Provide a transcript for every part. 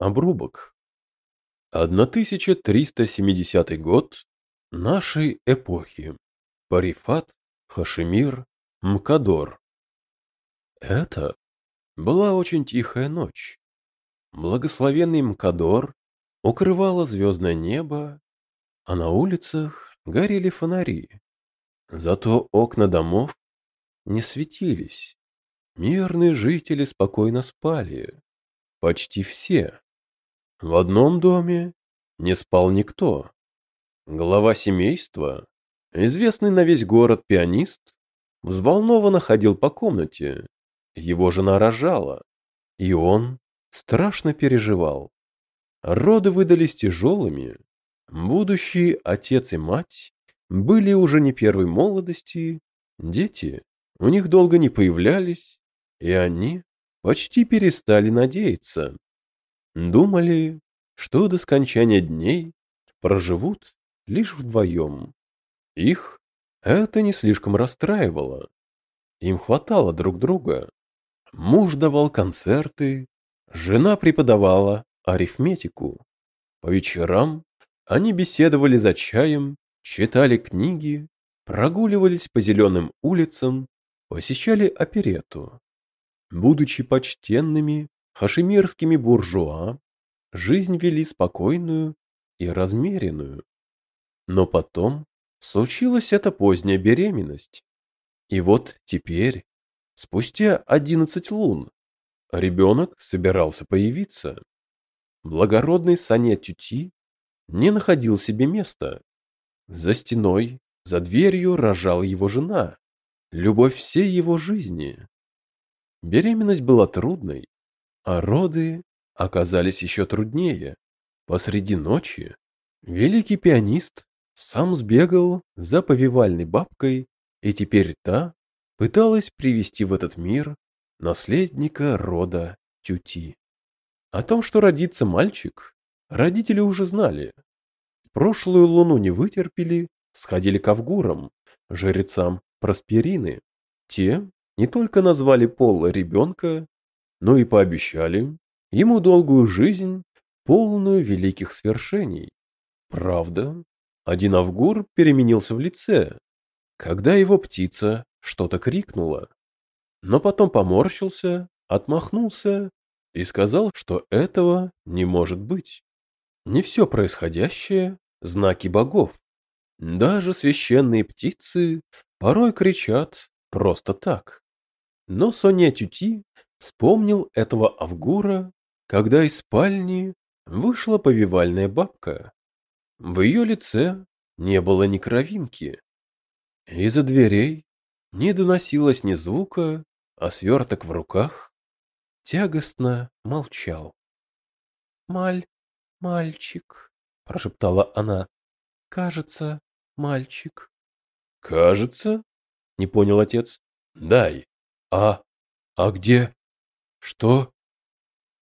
Обрубок. 1370 год нашей эпохи. Парифат, Хашемир, Мкадор. Это была очень тихая ночь. Благословенный Мкадор укрывало звездное небо, а на улицах горели фонари. Зато окна домов не светились. Мирные жители спокойно спали. Почти все. В одном доме не спал никто. Глава семейства, известный на весь город пианист, взволнованно ходил по комнате. Его жена рожала, и он страшно переживал. Роды выдались тяжелыми. Будущий отец и мать были уже не первой молодости, дети у них долго не появлялись, и они почти перестали надеяться. Думали, что до скончания дней проживут лишь вдвоем. Их это не слишком расстраивало. Им хватало друг друга. Муж давал концерты, жена преподавала арифметику. По вечерам они беседовали за чаем, читали книги, прогуливались по зеленым улицам, посещали оперету. Будучи почтенными хашемирскими буржуа, жизнь вели спокойную и размеренную. Но потом случилась эта поздняя беременность. И вот теперь, спустя одиннадцать лун, ребенок собирался появиться. Благородный Саня Тюти не находил себе места. За стеной, за дверью рожала его жена, любовь всей его жизни. Беременность была трудной, а роды оказались еще труднее. Посреди ночи великий пианист сам сбегал за повивальной бабкой, и теперь та пыталась привести в этот мир наследника рода Тюти. О том, что родится мальчик, родители уже знали. В прошлую луну не вытерпели, сходили к Авгурам, жрецам Просперины. Те не только назвали пол ребенка, но и пообещали ему долгую жизнь, полную великих свершений. Правда, один Авгур переменился в лице, когда его птица что-то крикнула, но потом поморщился, отмахнулся и сказал, что этого не может быть. Не все происходящее – знаки богов. Даже священные птицы порой кричат просто так. Но Соня Тюти вспомнил этого Авгура, когда из спальни вышла повивальная бабка. В ее лице не было ни кровинки. Из-за дверей не доносилось ни звука, а сверток в руках тягостно молчал. «Маль, мальчик», — прошептала она, — «кажется, мальчик». «Кажется?» — не понял отец. «Дай». А... а где? Что?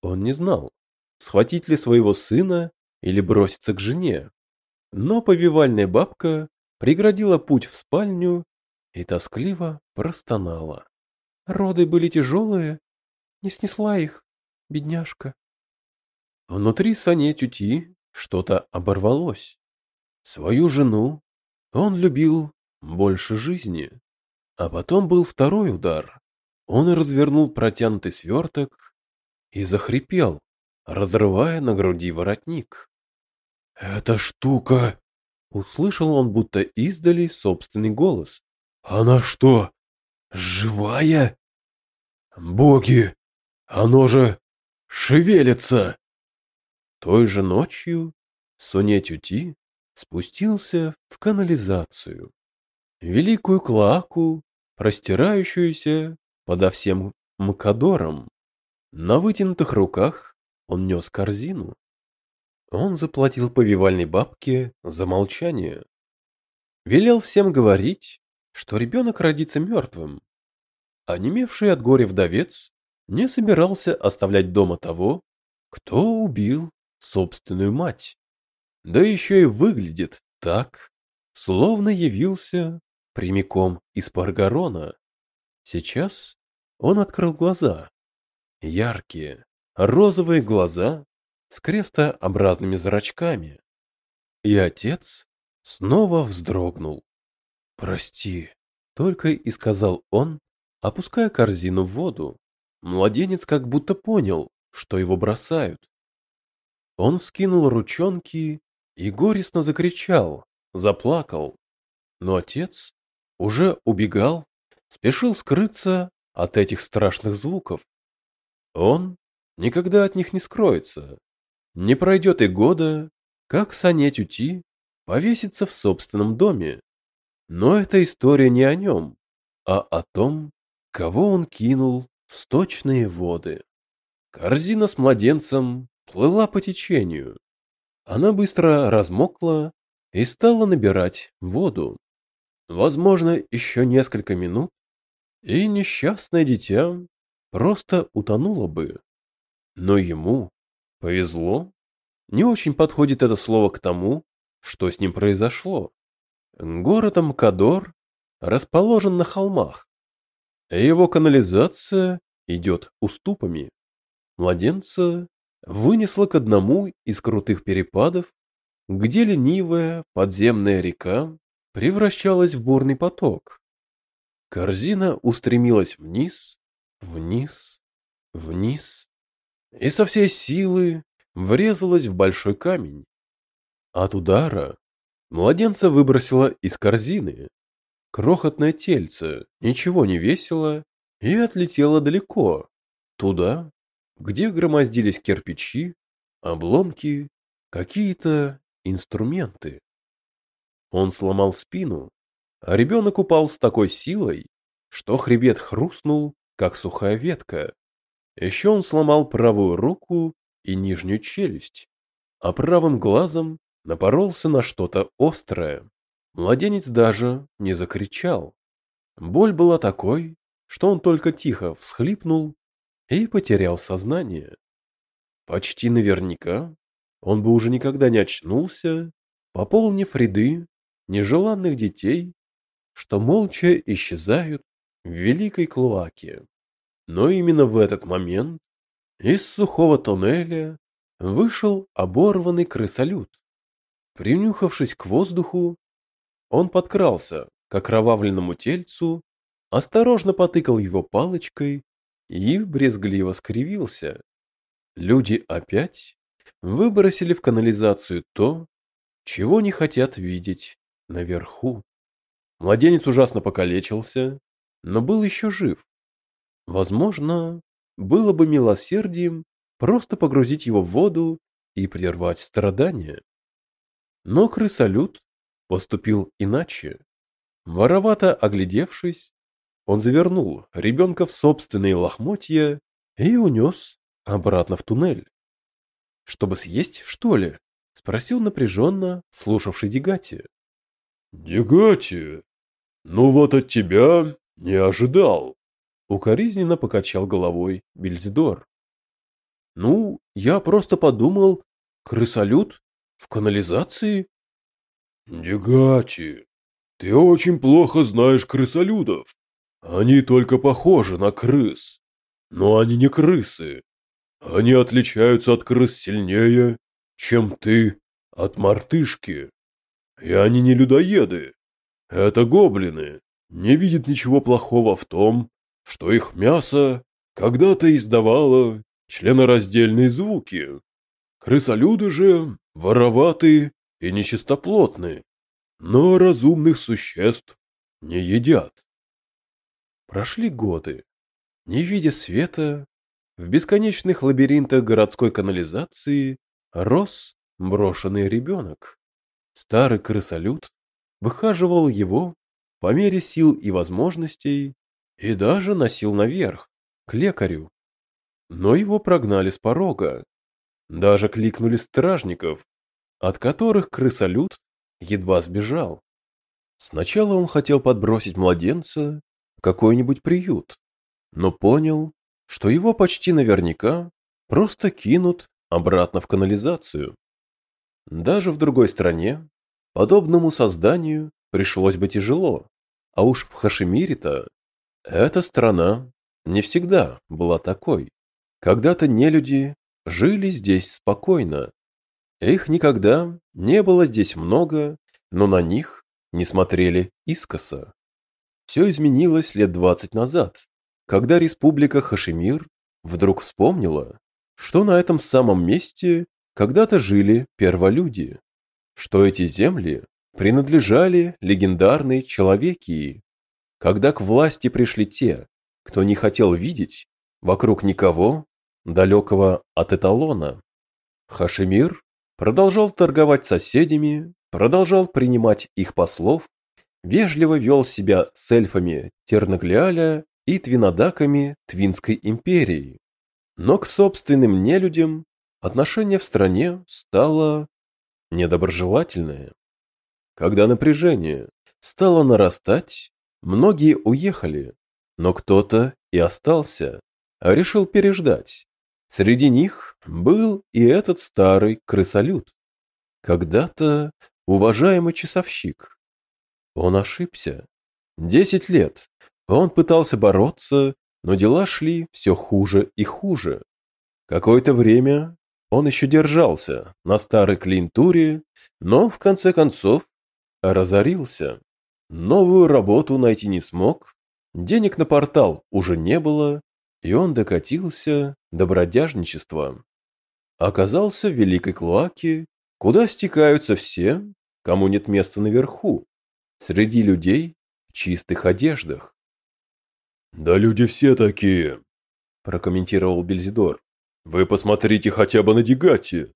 Он не знал, схватить ли своего сына или броситься к жене. Но повивальная бабка преградила путь в спальню и тоскливо простонала. Роды были тяжелые, не снесла их, бедняжка. Внутри Сане Тюти что-то оборвалось. Свою жену он любил больше жизни. А потом был второй удар. Он развернул протянутый сверток и захрипел, разрывая на груди воротник. «Эта штука!» Услышал он будто издали собственный голос. «Она что, живая?» «Боги! Оно же шевелится!» Той же ночью Соня Тюти спустился в канализацию. Великую клаку, простирающуюся подо всем мкадором. На вытянутых руках он нес корзину. Он заплатил повивальной бабке за молчание. Велел всем говорить, что ребенок родится мертвым. А немевший от горя вдовец не собирался оставлять дома того, кто убил собственную мать. Да еще и выглядит так, словно явился прямиком из Паргарона. Сейчас он открыл глаза. Яркие, розовые глаза с крестообразными зрачками. И отец снова вздрогнул. «Прости», — только и сказал он, опуская корзину в воду. Младенец как будто понял, что его бросают. Он вскинул ручонки и горестно закричал, заплакал. Но отец уже убегал, спешил скрыться от этих страшных звуков. Он никогда от них не скроется. Не пройдет и года, как Саня Тюти повесится в собственном доме. Но эта история не о нем, а о том, кого он кинул в сточные воды. Корзина с младенцем плыла по течению. Она быстро размокла и стала набирать воду. Возможно, еще несколько минут, и несчастное дитя просто утонуло бы. Но ему повезло. Не очень подходит это слово к тому, что с ним произошло. Город Амкадор расположен на холмах. Его канализация идет уступами. Младенца вынесло к одному из крутых перепадов, где ленивая подземная река превращалась в бурный поток. Корзина устремилась вниз, вниз, вниз и со всей силы врезалась в большой камень. От удара младенца выбросило из корзины. Крохотное тельце ничего не весило и отлетело далеко, туда, где громоздились кирпичи, обломки, какие-то инструменты. Он сломал спину, ребенок упал с такой силой, что хребет хрустнул, как сухая ветка. Еще он сломал правую руку и нижнюю челюсть, а правым глазом напоролся на что-то острое. Младенец даже не закричал. Боль была такой, что он только тихо всхлипнул и потерял сознание. Почти наверняка он бы уже никогда не очнулся, пополнив ряды нежеланных детей, что молча исчезают в великой клоаке. Но именно в этот момент из сухого туннеля вышел оборванный крысолют. Принюхавшись к воздуху, он подкрался к окровавленному тельцу, осторожно потыкал его палочкой и брезгливо скривился. Люди опять выбросили в канализацию то, чего не хотят видеть наверху. Младенец ужасно покалечился, но был еще жив. Возможно, было бы милосердием просто погрузить его в воду и прервать страдания. Но крысолют поступил иначе. Воровато оглядевшись, он завернул ребенка в собственные лохмотья и унес обратно в туннель. «Чтобы съесть, что ли?» — спросил напряженно слушавший Дегати. «Дегати, ну вот от тебя не ожидал!» Укоризненно покачал головой Бельзидор. «Ну, я просто подумал, крысолют в канализации?» «Дегати, ты очень плохо знаешь крысолюдов. Они только похожи на крыс. Но они не крысы. Они отличаются от крыс сильнее, чем ты от мартышки. И они не людоеды. Это гоблины. Не видят ничего плохого в том, что их мясо когда-то издавало членораздельные звуки. Крысолюды же вороваты и нечистоплотны, но разумных существ не едят. Прошли годы. Не видя света, в бесконечных лабиринтах городской канализации рос брошенный ребенок. Старый крысолют выхаживал его по мере сил и возможностей и даже носил наверх, к лекарю. Но его прогнали с порога. Даже кликнули стражников, от которых крысолют едва сбежал. Сначала он хотел подбросить младенца какой-нибудь приют, но понял, что его почти наверняка просто кинут обратно в канализацию. Даже в другой стране подобному созданию пришлось бы тяжело, а уж в Хашимире-то эта страна не всегда была такой. Когда-то нелюди жили здесь спокойно. Их никогда не было здесь много, но на них не смотрели искоса. Все изменилось лет двадцать назад, когда республика Хашемир вдруг вспомнила, что на этом самом месте когда-то жили перволюди, что эти земли принадлежали легендарной Человекии. Когда к власти пришли те, кто не хотел видеть вокруг никого, далекого от эталона. Хашемир продолжал торговать соседями, продолжал принимать их послов, вежливо вел себя с эльфами Тернаглиаля и твинодаками Твинской империи. Но к собственным нелюдям отношение в стране стало недоброжелательное. Когда напряжение стало нарастать, многие уехали, но кто-то и остался, а решил переждать. Среди них был и этот старый крысолют. Когда-то уважаемый часовщик. Он ошибся. Десять лет он пытался бороться, но дела шли все хуже и хуже. Какое-то время он еще держался на старой клиентуре, но в конце концов разорился. Новую работу найти не смог, денег на портал уже не было, и он докатился до бродяжничества. Оказался в Великой Клоаке, куда стекаются все, кому нет места наверху, среди людей в чистых одеждах. «Да люди все такие», – прокомментировал Бельзидор. «Вы посмотрите хотя бы на Дигати.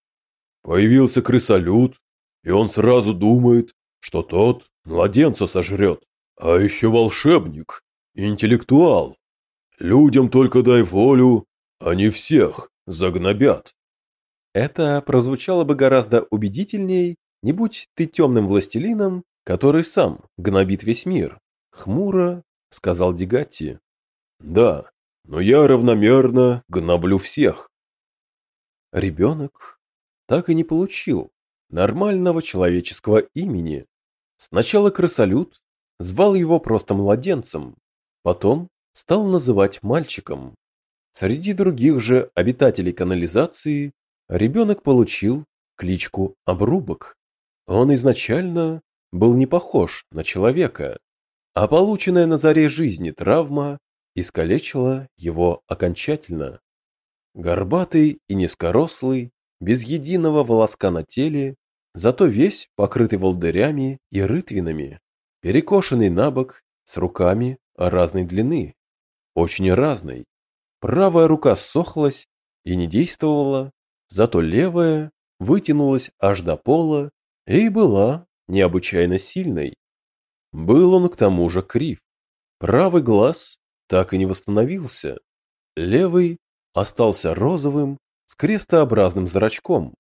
Появился крысолют, и он сразу думает, что тот младенца сожрет. А еще волшебник, интеллектуал. Людям только дай волю, они всех загнобят. Это прозвучало бы гораздо убедительней, не будь ты темным властелином, который сам гнобит весь мир. Хмуро сказал Дигатти. Да, но я равномерно гноблю всех. Ребенок так и не получил нормального человеческого имени. Сначала крысолют звал его просто младенцем, потом стал называть мальчиком. Среди других же обитателей канализации ребенок получил кличку Обрубок. Он изначально был не похож на человека, а полученная на заре жизни травма искалечила его окончательно. Горбатый и низкорослый, без единого волоска на теле, зато весь покрытый волдырями и рытвинами, перекошенный на бок, с руками разной длины, очень разной. Правая рука сохлась и не действовала, зато левая вытянулась аж до пола и была необычайно сильной. Был он к тому же крив. Правый глаз так и не восстановился. Левый остался розовым с крестообразным зрачком.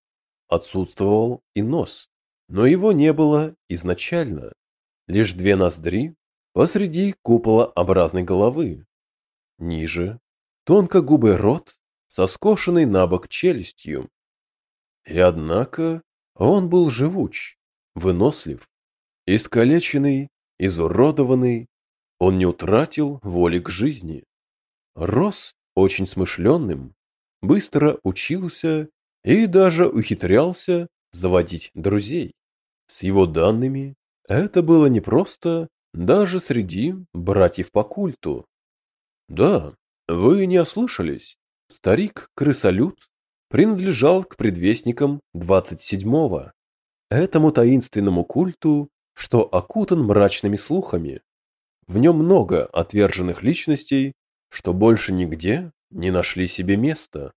Отсутствовал и нос, но его не было изначально. Лишь две ноздри посреди куполообразной головы. Ниже тонкогубый рот со скошенной на бок челюстью. И однако он был живуч, вынослив, искалеченный, изуродованный, он не утратил воли к жизни. Рос очень смышленным, быстро учился и даже ухитрялся заводить друзей. С его данными это было непросто даже среди братьев по культу. Да, вы не ослышались. Старик-крысолют принадлежал к предвестникам 27-го, этому таинственному культу, что окутан мрачными слухами. В нем много отверженных личностей, что больше нигде не нашли себе места.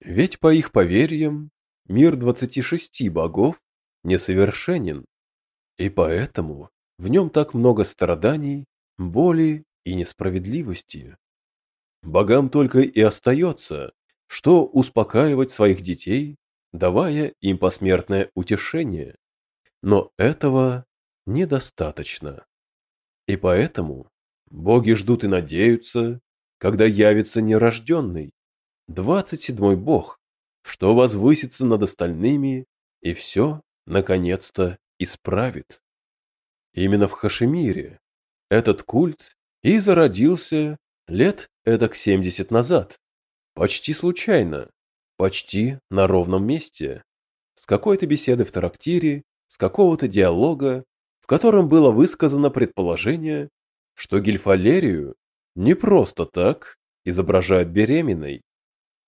Ведь по их поверьям мир 26 богов несовершенен, и поэтому в нем так много страданий, боли и несправедливости. Богам только и остается, что успокаивать своих детей, давая им посмертное утешение. Но этого недостаточно. И поэтому боги ждут и надеются, когда явится нерожденный, двадцать седьмой бог, что возвысится над остальными и все, наконец-то, исправит. Именно в Хашемире этот культ и зародился лет эдак семьдесят назад, почти случайно, почти на ровном месте. С какой-то беседы в трактире, с какого-то диалога, в котором было высказано предположение, что Гельфалерию не просто так изображают беременной.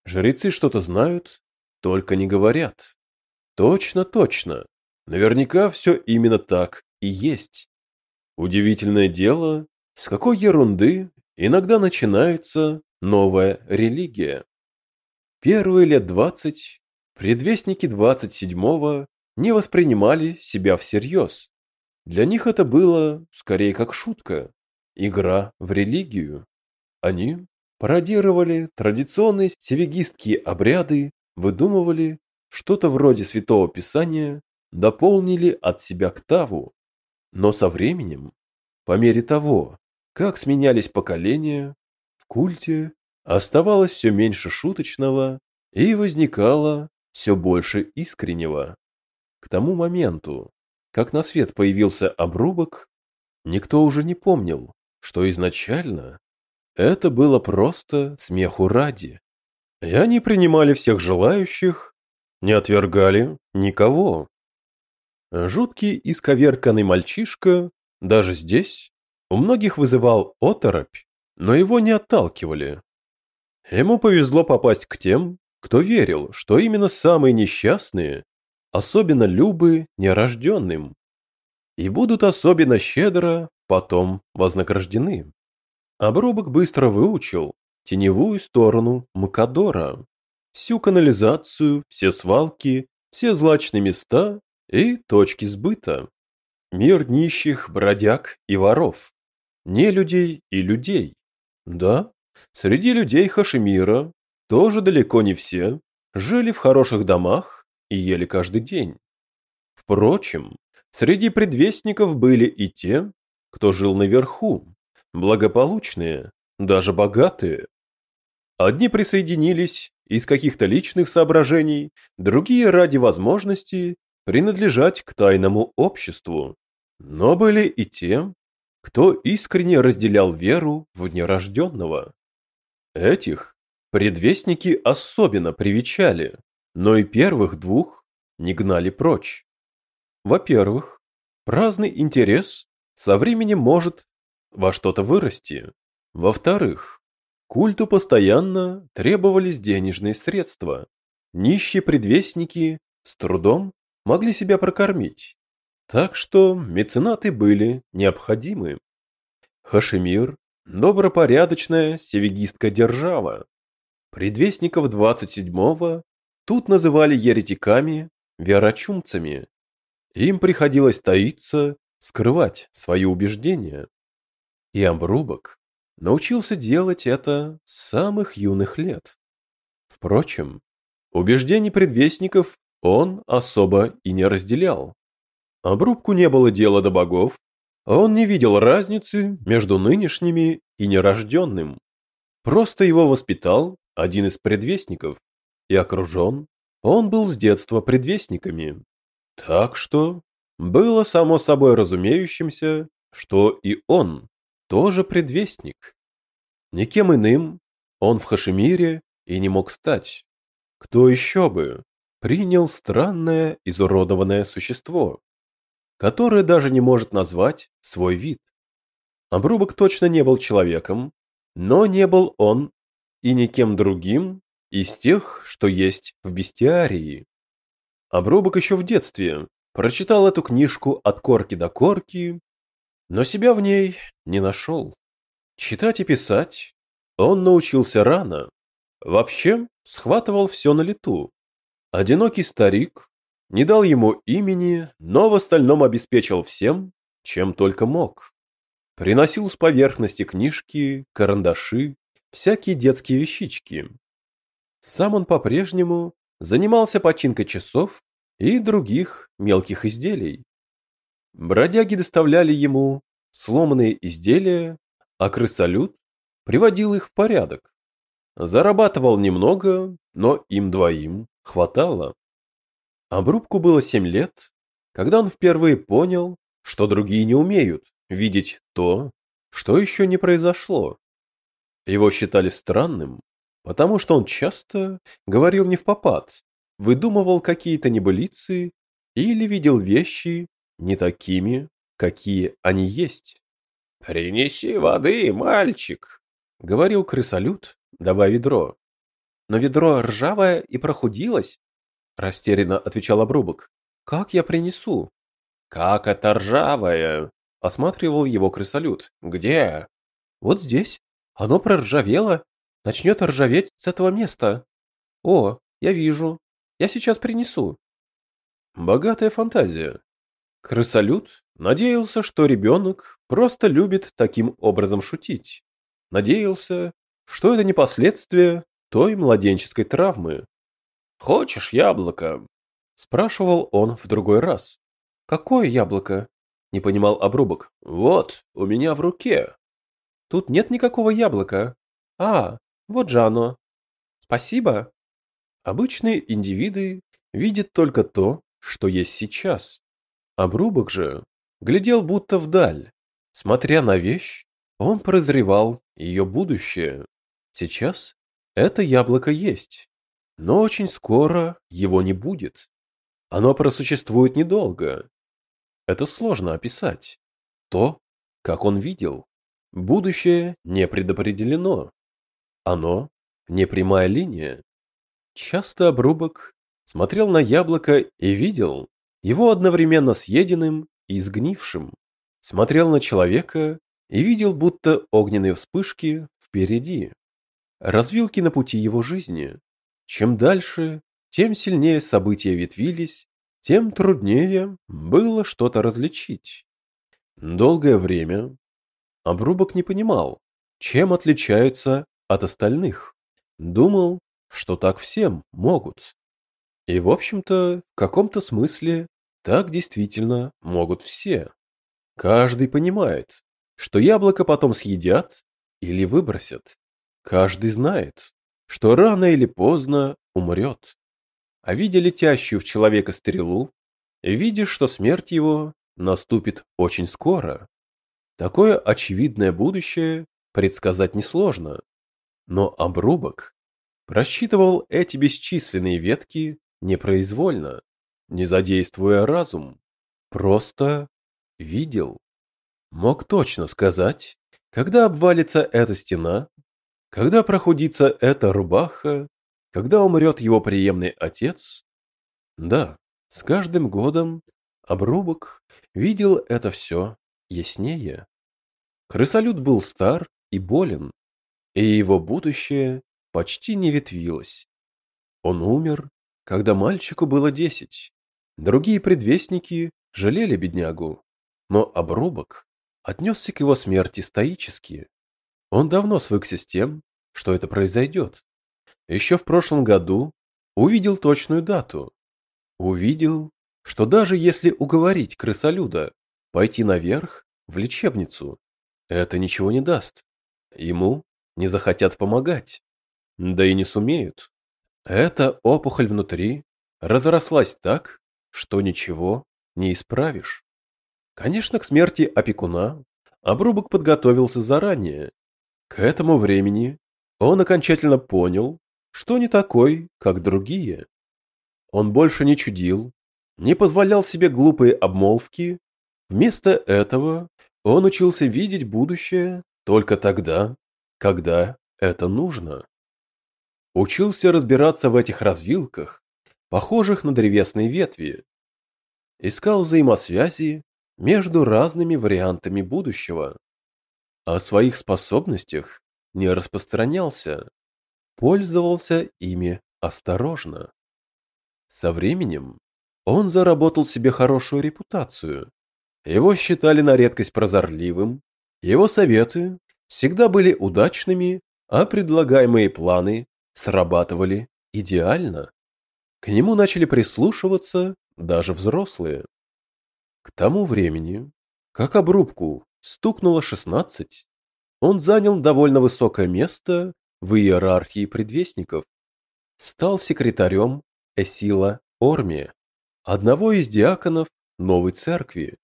Жрецы что-то знают, только не говорят. Точно, точно. Наверняка все именно так и есть. Удивительное дело, с какой ерунды иногда начинается новая религия. Первые лет двадцать предвестники двадцать седьмого не воспринимали себя всерьез. Для них это было скорее как шутка, игра в религию. Они пародировали традиционные севигистские обряды, выдумывали что-то вроде Святого Писания, дополнили от себя к Таву. Но со временем, по мере того, как сменялись поколения, в культе оставалось все меньше шуточного и возникало все больше искреннего. К тому моменту, как на свет появился обрубок, никто уже не помнил, что изначально это было просто смеху ради. И они принимали всех желающих, не отвергали никого. Жуткий исковерканный мальчишка даже здесь у многих вызывал оторопь, но его не отталкивали. Ему повезло попасть к тем, кто верил, что именно самые несчастные, особенно любы нерожденным, и будут особенно щедро потом вознаграждены. Обрубок быстро выучил теневую сторону Макадора, всю канализацию, все свалки, все злачные места и точки сбыта. Мир нищих, бродяг и воров, не людей и людей. Да, среди людей Хашимира тоже далеко не все жили в хороших домах и ели каждый день. Впрочем, среди предвестников были и те, кто жил наверху, благополучные, даже богатые. Одни присоединились из каких-то личных соображений, другие ради возможности принадлежать к тайному обществу. Но были и те, кто искренне разделял веру в нерожденного. Этих предвестники особенно привечали, но и первых двух не гнали прочь. Во-первых, праздный интерес со временем может во что-то вырасти. Во-вторых, культу постоянно требовались денежные средства. Нищие предвестники с трудом могли себя прокормить. Так что меценаты были необходимы. Хашемир – добропорядочная севигистка держава. Предвестников 27-го тут называли еретиками, верочумцами. Им приходилось таиться, скрывать свои убеждения. И Амбрубок научился делать это с самых юных лет. Впрочем, убеждений предвестников он особо и не разделял. Обрубку не было дела до богов, а он не видел разницы между нынешними и нерожденным. Просто его воспитал один из предвестников, и окружен он был с детства предвестниками. Так что было само собой разумеющимся, что и он тоже предвестник. Никем иным он в Хашемире и не мог стать. Кто еще бы принял странное изуродованное существо? который даже не может назвать свой вид. Обрубок точно не был человеком, но не был он и никем другим из тех, что есть в бестиарии. Обрубок еще в детстве прочитал эту книжку от корки до корки, но себя в ней не нашел. Читать и писать он научился рано. Вообще схватывал все на лету. Одинокий старик не дал ему имени, но в остальном обеспечил всем, чем только мог. Приносил с поверхности книжки, карандаши, всякие детские вещички. Сам он по-прежнему занимался починкой часов и других мелких изделий. Бродяги доставляли ему сломанные изделия, а крысолют приводил их в порядок. Зарабатывал немного, но им двоим хватало. Обрубку было семь лет, когда он впервые понял, что другие не умеют видеть то, что еще не произошло. Его считали странным, потому что он часто говорил не в попад, выдумывал какие-то небылицы или видел вещи не такими, какие они есть. «Принеси воды, мальчик», — говорил крысолют, давая ведро. «Но ведро ржавое и прохудилось», — растерянно отвечал обрубок. «Как я принесу?» «Как это ржавое?» — осматривал его крысолют. «Где?» «Вот здесь. Оно проржавело. Начнет ржаветь с этого места. О, я вижу. Я сейчас принесу». Богатая фантазия. Крысолют надеялся, что ребенок просто любит таким образом шутить. Надеялся, что это не последствия той младенческой травмы. «Хочешь яблоко?» – спрашивал он в другой раз. «Какое яблоко?» – не понимал обрубок. «Вот, у меня в руке». «Тут нет никакого яблока. А, вот же оно. Спасибо». Обычные индивиды видят только то, что есть сейчас. Обрубок же глядел будто вдаль. Смотря на вещь, он прозревал ее будущее. Сейчас это яблоко есть, но очень скоро его не будет. Оно просуществует недолго. Это сложно описать. То, как он видел. Будущее не предопределено. Оно не прямая линия. Часто обрубок смотрел на яблоко и видел его одновременно съеденным и сгнившим. Смотрел на человека и видел будто огненные вспышки впереди. Развилки на пути его жизни. Чем дальше, тем сильнее события ветвились, тем труднее было что-то различить. Долгое время обрубок не понимал, чем отличается от остальных. Думал, что так всем могут. И, в общем-то, в каком-то смысле так действительно могут все. Каждый понимает, что яблоко потом съедят или выбросят. Каждый знает, что рано или поздно умрет. А видя летящую в человека стрелу, видишь, что смерть его наступит очень скоро. Такое очевидное будущее предсказать несложно. Но обрубок просчитывал эти бесчисленные ветки непроизвольно, не задействуя разум, просто видел. Мог точно сказать, когда обвалится эта стена, когда прохудится эта рубаха, когда умрет его приемный отец. Да, с каждым годом обрубок видел это все яснее. Крысолют был стар и болен, и его будущее почти не ветвилось. Он умер когда мальчику было десять. Другие предвестники жалели беднягу, но обрубок отнесся к его смерти стоически. Он давно свыкся с тем, что это произойдет. Еще в прошлом году увидел точную дату. Увидел, что даже если уговорить крысолюда пойти наверх в лечебницу, это ничего не даст. Ему не захотят помогать, да и не сумеют. Эта опухоль внутри разрослась так, что ничего не исправишь. Конечно, к смерти опекуна обрубок подготовился заранее. К этому времени он окончательно понял, что не такой, как другие. Он больше не чудил, не позволял себе глупые обмолвки. Вместо этого он учился видеть будущее только тогда, когда это нужно. Учился разбираться в этих развилках, похожих на древесные ветви. Искал взаимосвязи между разными вариантами будущего. О своих способностях не распространялся, пользовался ими осторожно. Со временем он заработал себе хорошую репутацию. Его считали на редкость прозорливым, его советы всегда были удачными, а предлагаемые планы срабатывали идеально. К нему начали прислушиваться даже взрослые. К тому времени, как обрубку стукнуло 16, он занял довольно высокое место в иерархии предвестников. Стал секретарем Эсила Орми, одного из диаконов новой церкви.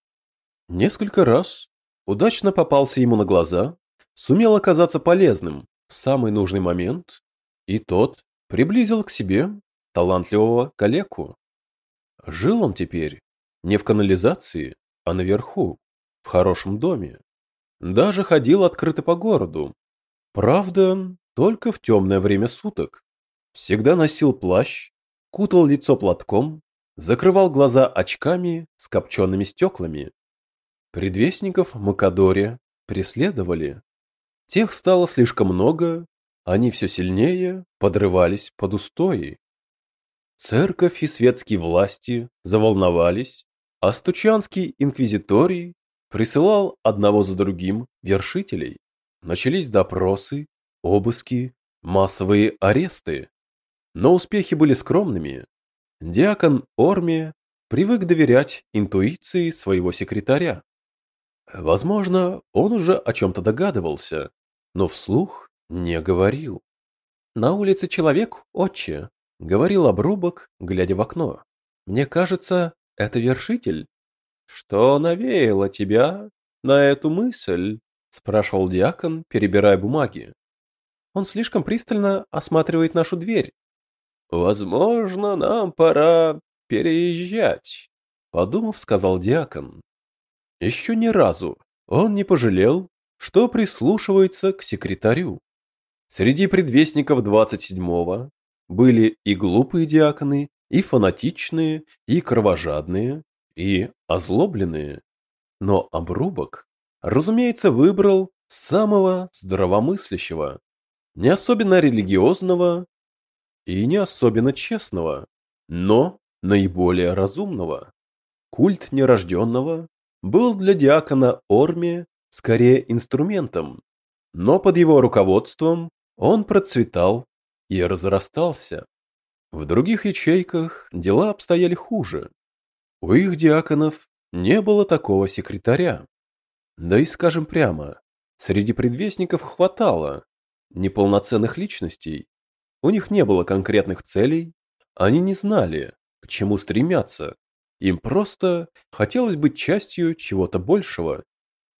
Несколько раз удачно попался ему на глаза, сумел оказаться полезным в самый нужный момент и тот приблизил к себе талантливого калеку. Жил он теперь не в канализации, а наверху, в хорошем доме. Даже ходил открыто по городу. Правда, только в темное время суток. Всегда носил плащ, кутал лицо платком, закрывал глаза очками с копчеными стеклами. Предвестников Макадоре преследовали. Тех стало слишком много, они все сильнее подрывались под устои. Церковь и светские власти заволновались, а Стучанский инквизиторий присылал одного за другим вершителей. Начались допросы, обыски, массовые аресты. Но успехи были скромными. Диакон Орме привык доверять интуиции своего секретаря. Возможно, он уже о чем-то догадывался, но вслух не говорил. «На улице человек, отче», — говорил обрубок, глядя в окно. «Мне кажется, это вершитель». «Что навеяло тебя на эту мысль?» — спрашивал диакон, перебирая бумаги. «Он слишком пристально осматривает нашу дверь». «Возможно, нам пора переезжать», — подумав, сказал диакон. Еще ни разу он не пожалел, что прислушивается к секретарю. Среди предвестников 27-го были и глупые диаконы, и фанатичные, и кровожадные, и озлобленные. Но обрубок, разумеется, выбрал самого здравомыслящего, не особенно религиозного и не особенно честного, но наиболее разумного. Культ нерожденного был для диакона Орми скорее инструментом, но под его руководством он процветал и разрастался. В других ячейках дела обстояли хуже. У их диаконов не было такого секретаря. Да и скажем прямо, среди предвестников хватало неполноценных личностей. У них не было конкретных целей, они не знали, к чему стремятся. Им просто хотелось быть частью чего-то большего,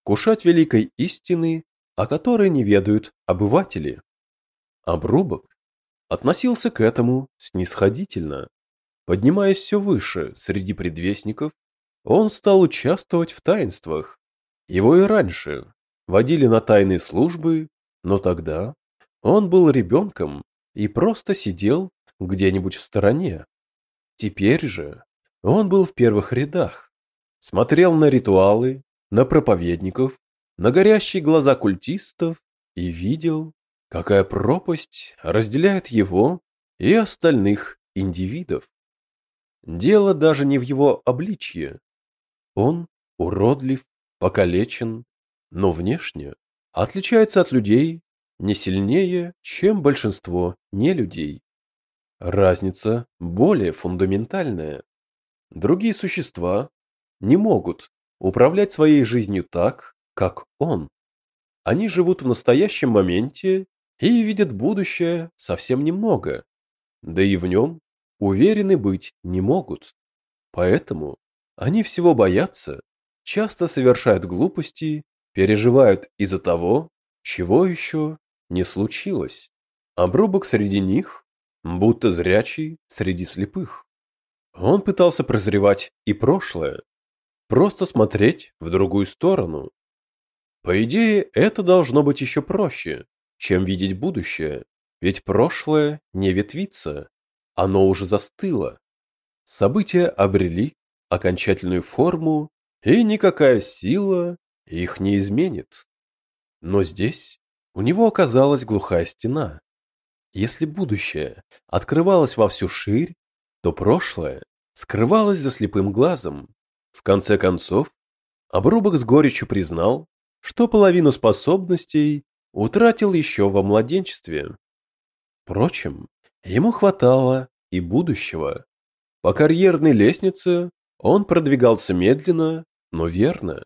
кушать великой истины, о которой не ведают обыватели. Обрубок относился к этому снисходительно. Поднимаясь все выше среди предвестников, он стал участвовать в таинствах. Его и раньше водили на тайные службы, но тогда он был ребенком и просто сидел где-нибудь в стороне. Теперь же он был в первых рядах, смотрел на ритуалы, на проповедников, на горящие глаза культистов и видел, какая пропасть разделяет его и остальных индивидов. Дело даже не в его обличье. Он уродлив, покалечен, но внешне отличается от людей не сильнее, чем большинство нелюдей. Разница более фундаментальная. Другие существа не могут управлять своей жизнью так, как он. Они живут в настоящем моменте и видят будущее совсем немного, да и в нем уверены быть не могут. Поэтому они всего боятся, часто совершают глупости, переживают из-за того, чего еще не случилось. Обрубок среди них, будто зрячий среди слепых. Он пытался прозревать и прошлое, просто смотреть в другую сторону. По идее, это должно быть еще проще, чем видеть будущее, ведь прошлое не ветвится, оно уже застыло. События обрели окончательную форму, и никакая сила их не изменит. Но здесь у него оказалась глухая стена. Если будущее открывалось во всю ширь, то прошлое скрывалось за слепым глазом. В конце концов, обрубок с горечью признал, что половину способностей утратил еще во младенчестве. Впрочем, ему хватало и будущего. По карьерной лестнице он продвигался медленно, но верно.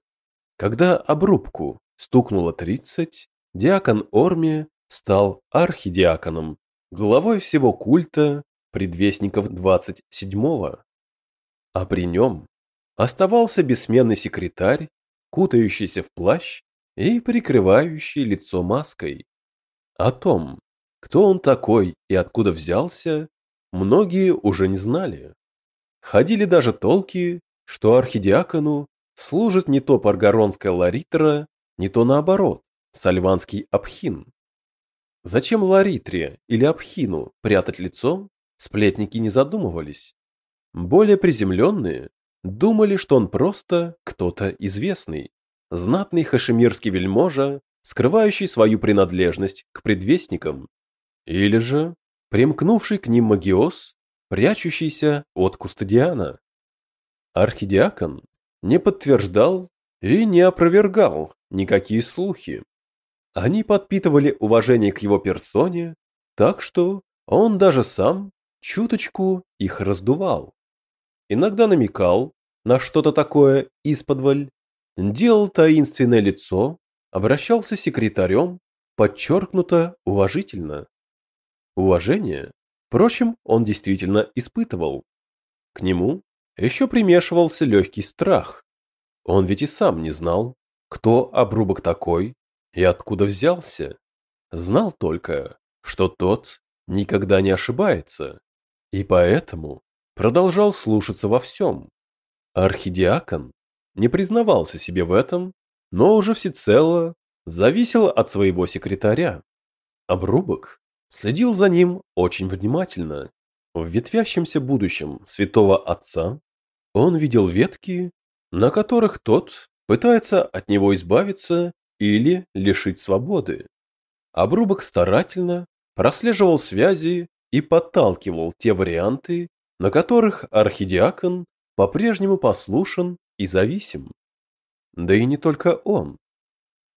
Когда обрубку стукнуло тридцать, диакон Орми стал архидиаконом, главой всего культа предвестников 27-го. А при нем оставался бессменный секретарь, кутающийся в плащ и прикрывающий лицо маской. О том, Кто он такой и откуда взялся, многие уже не знали. Ходили даже толки, что архидиакону служит не то паргаронская ларитра, не то наоборот, сальванский абхин. Зачем ларитре или абхину прятать лицо, сплетники не задумывались. Более приземленные думали, что он просто кто-то известный, знатный хашемирский вельможа, скрывающий свою принадлежность к предвестникам, или же примкнувший к ним магиос, прячущийся от кустодиана. Архидиакон не подтверждал и не опровергал никакие слухи. Они подпитывали уважение к его персоне, так что он даже сам чуточку их раздувал. Иногда намекал на что-то такое исподволь, делал таинственное лицо, обращался секретарем, подчеркнуто уважительно. Уважение, впрочем, он действительно испытывал. К нему еще примешивался легкий страх. Он ведь и сам не знал, кто обрубок такой и откуда взялся. Знал только, что тот никогда не ошибается, и поэтому продолжал слушаться во всем. Архидиакон не признавался себе в этом, но уже всецело зависел от своего секретаря. Обрубок следил за ним очень внимательно. В ветвящемся будущем святого отца он видел ветки, на которых тот пытается от него избавиться или лишить свободы. Обрубок старательно прослеживал связи и подталкивал те варианты, на которых архидиакон по-прежнему послушен и зависим. Да и не только он.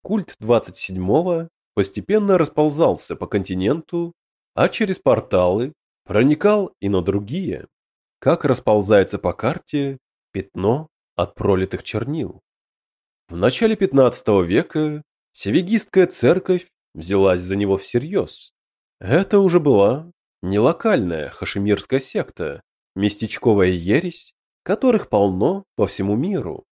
Культ 27-го постепенно расползался по континенту, а через порталы проникал и на другие, как расползается по карте пятно от пролитых чернил. В начале 15 века Севигистская церковь взялась за него всерьез. Это уже была не локальная хашемирская секта, местечковая ересь, которых полно по всему миру.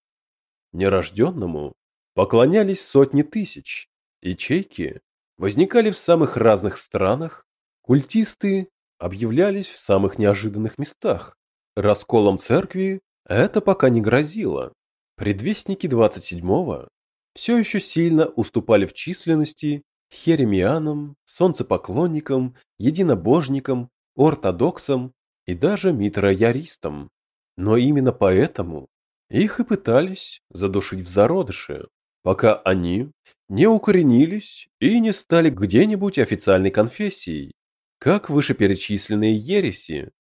Нерожденному поклонялись сотни тысяч, ячейки возникали в самых разных странах, культисты объявлялись в самых неожиданных местах. Расколом церкви это пока не грозило. Предвестники 27-го все еще сильно уступали в численности херемианам, солнцепоклонникам, единобожникам, ортодоксам и даже митрояристам. Но именно поэтому их и пытались задушить в зародыше, пока они не укоренились и не стали где-нибудь официальной конфессией, как вышеперечисленные ереси.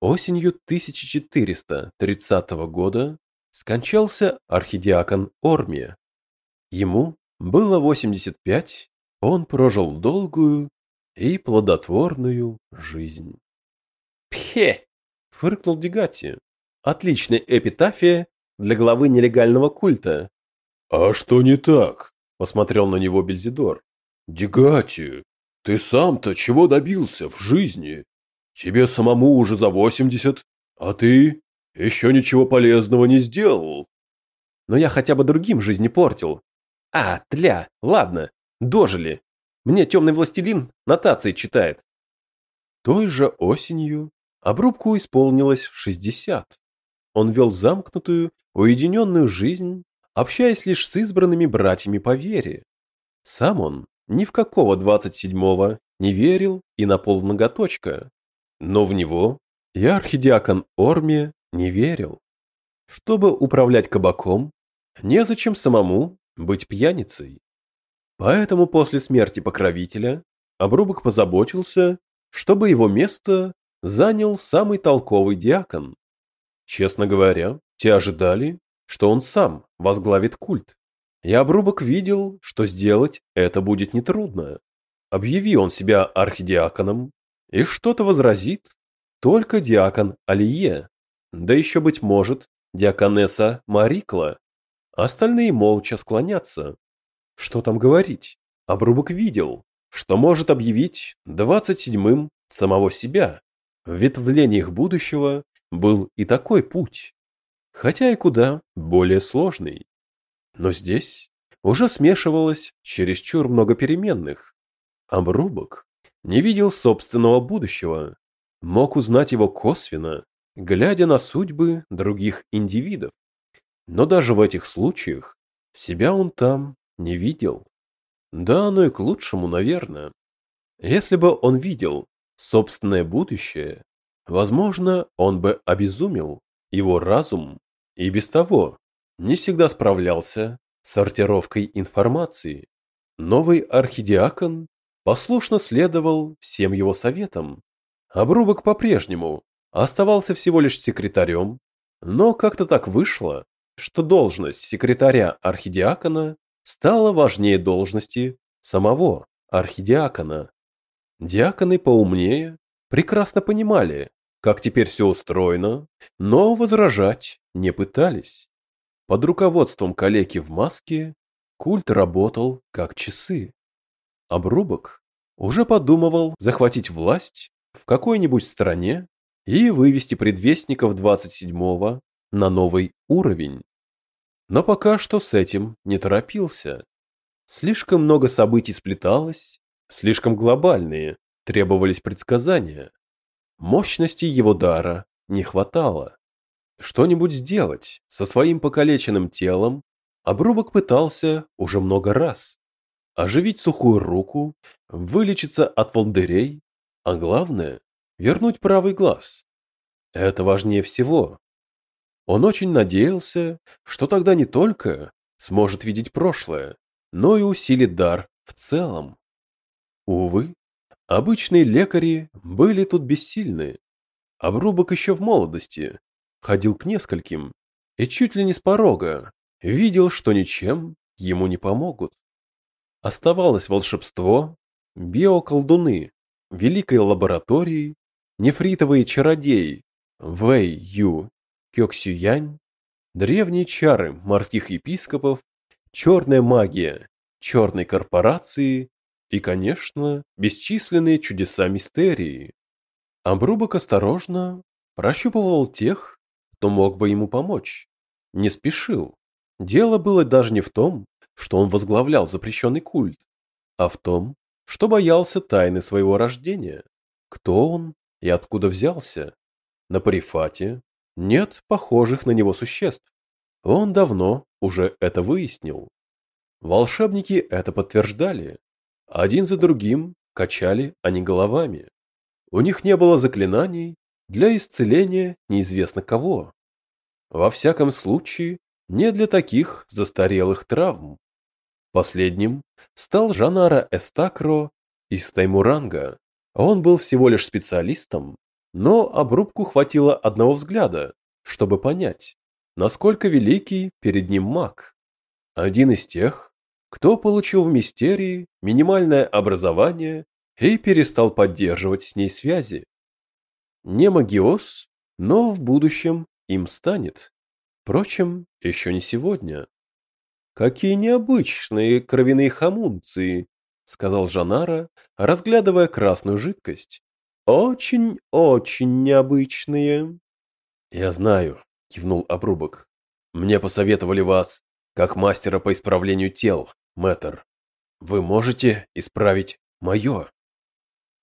Осенью 1430 года скончался архидиакон Ормия. Ему было 85, он прожил долгую и плодотворную жизнь. Пхе! Фыркнул Дегати. Отличная эпитафия для главы нелегального культа. А что не так? Посмотрел на него Бельзидор. Дегати, ты сам-то чего добился в жизни? Тебе самому уже за 80, а ты еще ничего полезного не сделал. Но я хотя бы другим жизнь не портил. А, тля, ладно, дожили. Мне темный властелин нотации читает. Той же осенью обрубку исполнилось 60. Он вел замкнутую, уединенную жизнь, общаясь лишь с избранными братьями по вере. Сам он ни в какого 27-го не верил и на полноготочка. Но в него и архидиакон Орме не верил. Чтобы управлять кабаком, незачем самому быть пьяницей. Поэтому после смерти покровителя обрубок позаботился, чтобы его место занял самый толковый диакон. Честно говоря, те ожидали, что он сам возглавит культ. И обрубок видел, что сделать это будет нетрудно. Объяви он себя архидиаконом, и что-то возразит только диакон Алие, да еще, быть может, диаконесса Марикла. Остальные молча склонятся. Что там говорить? Обрубок видел, что может объявить двадцать седьмым самого себя. В ветвлениях будущего был и такой путь, хотя и куда более сложный. Но здесь уже смешивалось чересчур много переменных. Обрубок не видел собственного будущего, мог узнать его косвенно, глядя на судьбы других индивидов. Но даже в этих случаях себя он там не видел. Да, оно и к лучшему, наверное. Если бы он видел собственное будущее, возможно, он бы обезумел. Его разум и без того не всегда справлялся с сортировкой информации. Новый архидиакон послушно следовал всем его советам. Обрубок по-прежнему оставался всего лишь секретарем, но как-то так вышло, что должность секретаря архидиакона стала важнее должности самого архидиакона. Диаконы поумнее прекрасно понимали, как теперь все устроено, но возражать не пытались. Под руководством коллеги в маске культ работал как часы. Обрубок уже подумывал захватить власть в какой-нибудь стране и вывести предвестников 27-го на новый уровень. Но пока что с этим не торопился. Слишком много событий сплеталось, слишком глобальные, требовались предсказания. Мощности его дара не хватало. Что-нибудь сделать со своим покалеченным телом Обрубок пытался уже много раз. Оживить сухую руку, вылечиться от волдырей, а главное – вернуть правый глаз. Это важнее всего. Он очень надеялся, что тогда не только сможет видеть прошлое, но и усилит дар в целом. Увы, обычные лекари были тут бессильны. Обрубок еще в молодости. Ходил к нескольким. И чуть ли не с порога. Видел, что ничем ему не помогут. Оставалось волшебство, биоколдуны, великой лаборатории, нефритовые чародеи, Вэй Ю, Кёксюянь, древние чары морских епископов, черная магия, черной корпорации и, конечно, бесчисленные чудеса мистерии. Обрубок осторожно прощупывал тех, кто мог бы ему помочь. Не спешил. Дело было даже не в том, что он возглавлял запрещенный культ, а в том, что боялся тайны своего рождения. Кто он и откуда взялся? На Парифате нет похожих на него существ. Он давно уже это выяснил. Волшебники это подтверждали. Один за другим качали они головами. У них не было заклинаний для исцеления неизвестно кого. Во всяком случае, не для таких застарелых травм. Последним стал Жанара Эстакро из Таймуранга. Он был всего лишь специалистом, но обрубку хватило одного взгляда, чтобы понять, насколько великий перед ним маг. Один из тех, кто получил в мистерии минимальное образование и перестал поддерживать с ней связи. Не магиос, но в будущем им станет. Впрочем, еще не сегодня. Какие необычные кровяные хомунции, сказал Жанара, разглядывая красную жидкость. Очень-очень необычные. Я знаю, кивнул обрубок. Мне посоветовали вас как мастера по исправлению тел, мэтр. Вы можете исправить мое.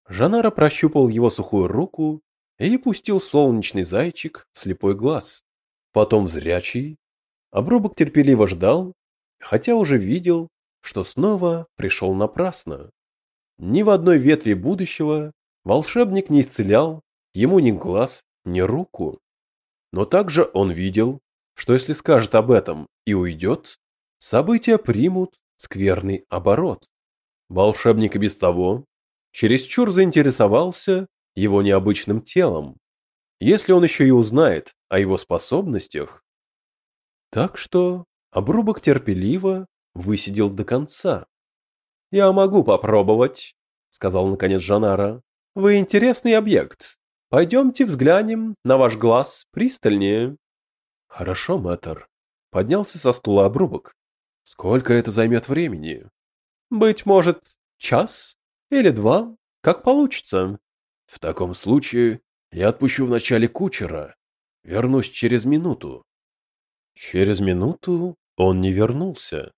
Жанара прощупал его сухую руку и пустил солнечный зайчик в слепой глаз потом зрячий. Обрубок терпеливо ждал, хотя уже видел, что снова пришел напрасно. Ни в одной ветви будущего волшебник не исцелял ему ни глаз, ни руку. Но также он видел, что если скажет об этом и уйдет, события примут скверный оборот. Волшебник и без того чересчур заинтересовался его необычным телом. Если он еще и узнает о его способностях. Так что обрубок терпеливо высидел до конца. «Я могу попробовать», — сказал наконец Жанара. «Вы интересный объект. Пойдемте взглянем на ваш глаз пристальнее». «Хорошо, мэтр». Поднялся со стула обрубок. «Сколько это займет времени?» «Быть может, час или два, как получится». «В таком случае я отпущу вначале кучера, Вернусь через минуту. Через минуту он не вернулся.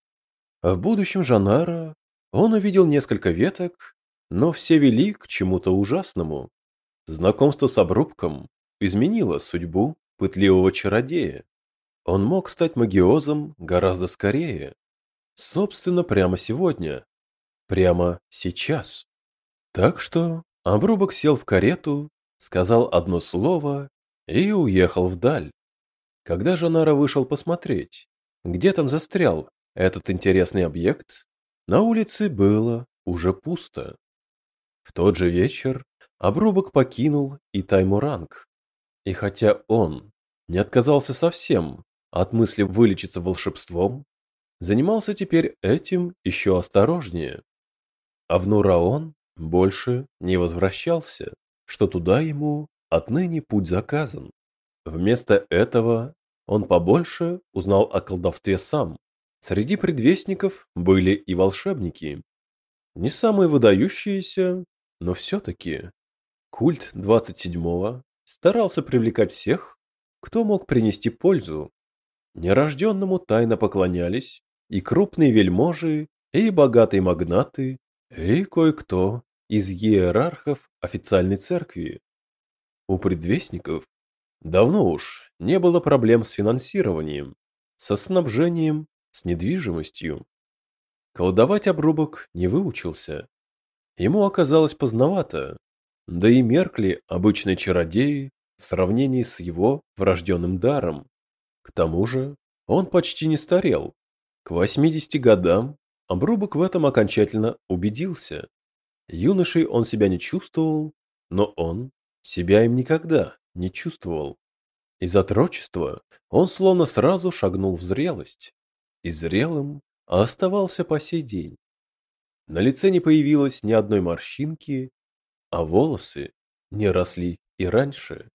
В будущем Жанара он увидел несколько веток, но все вели к чему-то ужасному. Знакомство с обрубком изменило судьбу пытливого чародея. Он мог стать магиозом гораздо скорее. Собственно, прямо сегодня. Прямо сейчас. Так что обрубок сел в карету, сказал одно слово и уехал вдаль. Когда Жанара вышел посмотреть, где там застрял этот интересный объект, на улице было уже пусто. В тот же вечер обрубок покинул и Таймуранг. И хотя он не отказался совсем от мысли вылечиться волшебством, занимался теперь этим еще осторожнее. А в Нураон больше не возвращался, что туда ему отныне путь заказан. Вместо этого он побольше узнал о колдовстве сам. Среди предвестников были и волшебники. Не самые выдающиеся, но все-таки. Культ 27-го старался привлекать всех, кто мог принести пользу. Нерожденному тайно поклонялись и крупные вельможи, и богатые магнаты, и кое-кто из иерархов официальной церкви. У предвестников давно уж не было проблем с финансированием, со снабжением, с недвижимостью. Колдовать обрубок не выучился. Ему оказалось поздновато, да и меркли обычные чародеи в сравнении с его врожденным даром. К тому же он почти не старел. К 80 годам обрубок в этом окончательно убедился. Юношей он себя не чувствовал, но он себя им никогда не чувствовал. Из отрочества он словно сразу шагнул в зрелость. И зрелым оставался по сей день. На лице не появилось ни одной морщинки, а волосы не росли и раньше.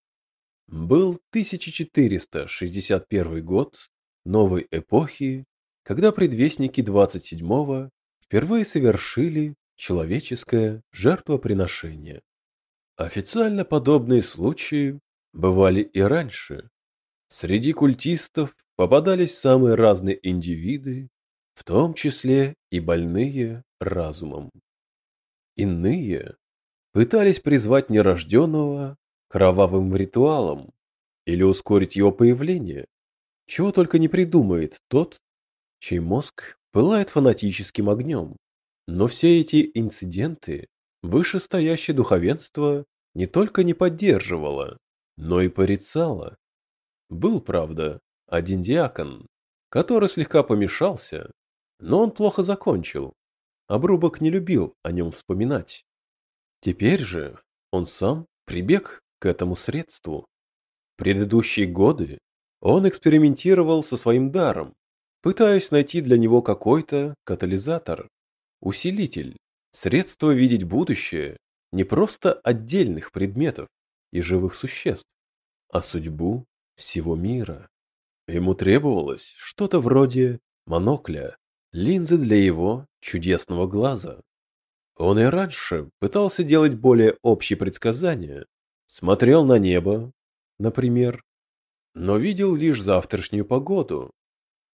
Был 1461 год новой эпохи, когда предвестники 27-го впервые совершили человеческое жертвоприношение. Официально подобные случаи бывали и раньше. Среди культистов попадались самые разные индивиды, в том числе и больные разумом. Иные пытались призвать нерожденного кровавым ритуалом или ускорить его появление, чего только не придумает тот, чей мозг пылает фанатическим огнем. Но все эти инциденты вышестоящее духовенство не только не поддерживало, но и порицало. Был, правда, один диакон, который слегка помешался, но он плохо закончил. Обрубок не любил о нем вспоминать. Теперь же он сам прибег к этому средству. Предыдущие годы он экспериментировал со своим даром, пытаясь найти для него какой-то катализатор, усилитель, средство видеть будущее не просто отдельных предметов и живых существ, а судьбу всего мира. Ему требовалось что-то вроде монокля, линзы для его чудесного глаза. Он и раньше пытался делать более общие предсказания, смотрел на небо, например, но видел лишь завтрашнюю погоду.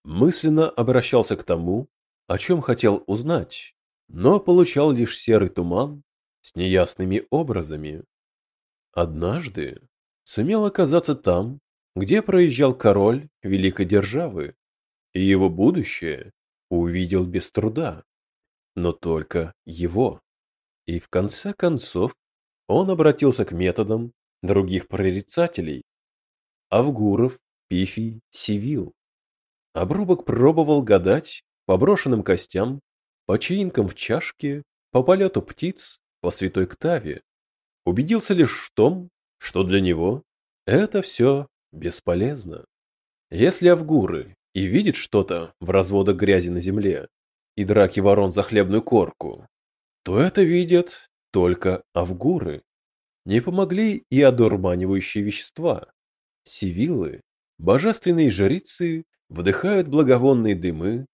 Мысленно обращался к тому, о чем хотел узнать, но получал лишь серый туман с неясными образами. Однажды сумел оказаться там, где проезжал король великой державы, и его будущее увидел без труда, но только его. И в конце концов он обратился к методам других прорицателей, Авгуров, Пифий, Сивил. Обрубок пробовал гадать по брошенным костям, по чаинкам в чашке, по полету птиц, по святой Ктаве. Убедился лишь в том, что для него это все бесполезно. Если Авгуры и видят что-то в разводах грязи на земле и драке ворон за хлебную корку, то это видят только Авгуры. Не помогли и одурманивающие вещества. Сивиллы, божественные жрицы, вдыхают благовонные дымы,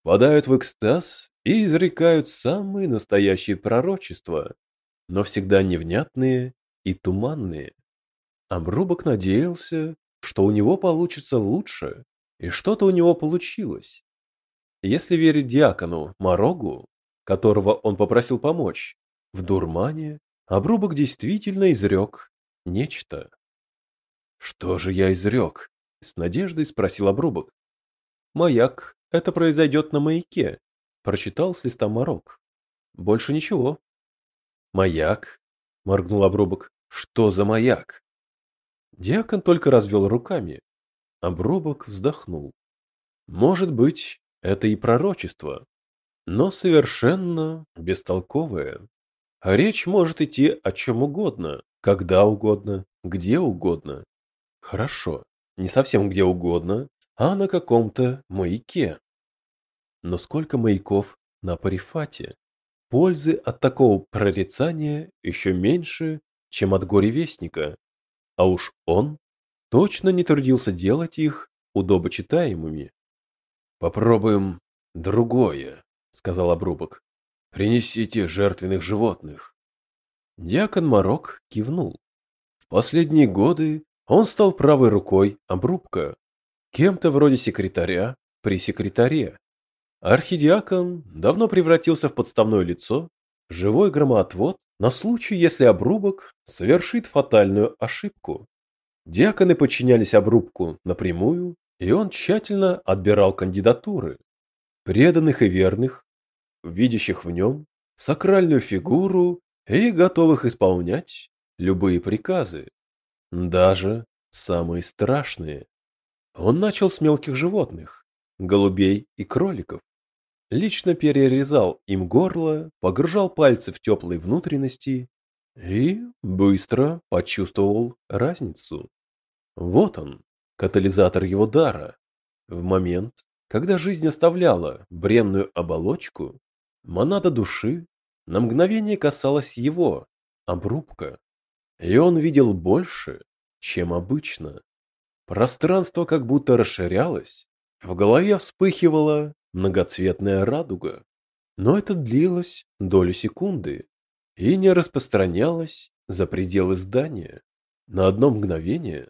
впадают в экстаз и изрекают самые настоящие пророчества, но всегда невнятные и туманные. Обрубок надеялся, что у него получится лучше, и что-то у него получилось. Если верить диакону Морогу, которого он попросил помочь, В дурмане обрубок действительно изрек нечто. «Что же я изрек?» — с надеждой спросил обрубок. «Маяк, это произойдет на маяке», — прочитал с листа Марок. «Больше ничего». «Маяк?» — моргнул обрубок. «Что за маяк?» Диакон только развел руками. Обрубок вздохнул. «Может быть, это и пророчество, но совершенно бестолковое. Речь может идти о чем угодно, когда угодно, где угодно. Хорошо, не совсем где угодно, а на каком-то маяке. Но сколько маяков на Парифате? Пользы от такого прорицания еще меньше, чем от горевестника. А уж он точно не трудился делать их удобочитаемыми. Попробуем другое, сказал обрубок. Принесите жертвенных животных. Диакон Марок кивнул. В последние годы он стал правой рукой обрубка, кем-то вроде секретаря при секретаре. Архидиакон давно превратился в подставное лицо, живой громоотвод на случай, если обрубок совершит фатальную ошибку. Диаконы подчинялись обрубку напрямую, и он тщательно отбирал кандидатуры, преданных и верных, видящих в нем сакральную фигуру и готовых исполнять любые приказы, даже самые страшные. Он начал с мелких животных, голубей и кроликов. Лично перерезал им горло, погружал пальцы в теплые внутренности и быстро почувствовал разницу. Вот он, катализатор его дара. В момент, когда жизнь оставляла бренную оболочку, монада души на мгновение касалась его, обрубка, и он видел больше, чем обычно. Пространство как будто расширялось, в голове вспыхивала многоцветная радуга, но это длилось долю секунды и не распространялось за пределы здания. На одно мгновение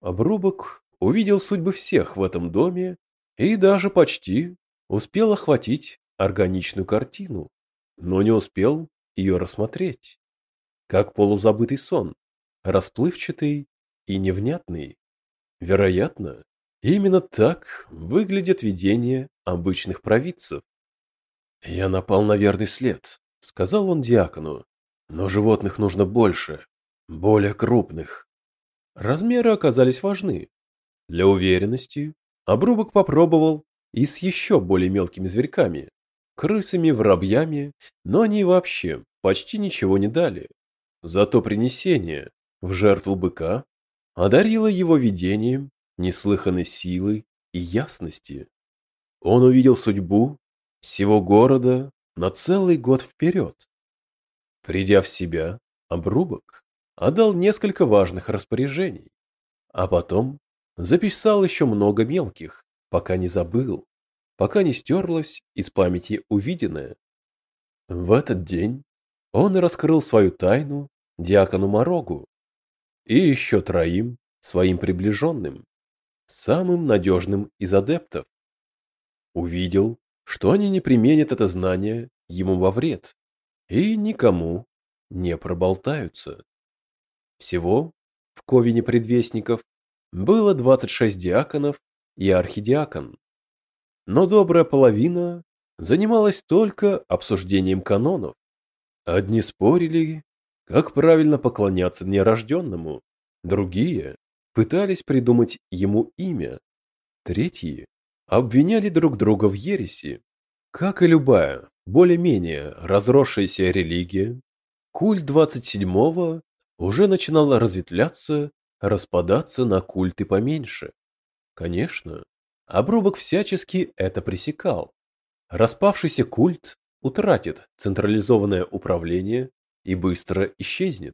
обрубок увидел судьбы всех в этом доме и даже почти успел охватить органичную картину, но не успел ее рассмотреть. Как полузабытый сон, расплывчатый и невнятный. Вероятно, именно так выглядят видения обычных провидцев. «Я напал на верный след», — сказал он диакону, — «но животных нужно больше, более крупных». Размеры оказались важны. Для уверенности обрубок попробовал и с еще более мелкими зверьками, крысами, воробьями, но они вообще почти ничего не дали. Зато принесение в жертву быка одарило его видением неслыханной силы и ясности. Он увидел судьбу всего города на целый год вперед. Придя в себя, обрубок отдал несколько важных распоряжений, а потом записал еще много мелких, пока не забыл, пока не стерлось из памяти увиденное. В этот день он раскрыл свою тайну диакону Морогу и еще троим своим приближенным, самым надежным из адептов. Увидел, что они не применят это знание ему во вред и никому не проболтаются. Всего в Ковине предвестников было 26 диаконов и архидиакон. Но добрая половина занималась только обсуждением канонов. Одни спорили, как правильно поклоняться нерожденному, другие пытались придумать ему имя, третьи обвиняли друг друга в ереси. Как и любая, более-менее разросшаяся религия, культ 27-го уже начинал разветвляться, распадаться на культы поменьше. Конечно, обрубок всячески это пресекал. Распавшийся культ утратит централизованное управление и быстро исчезнет.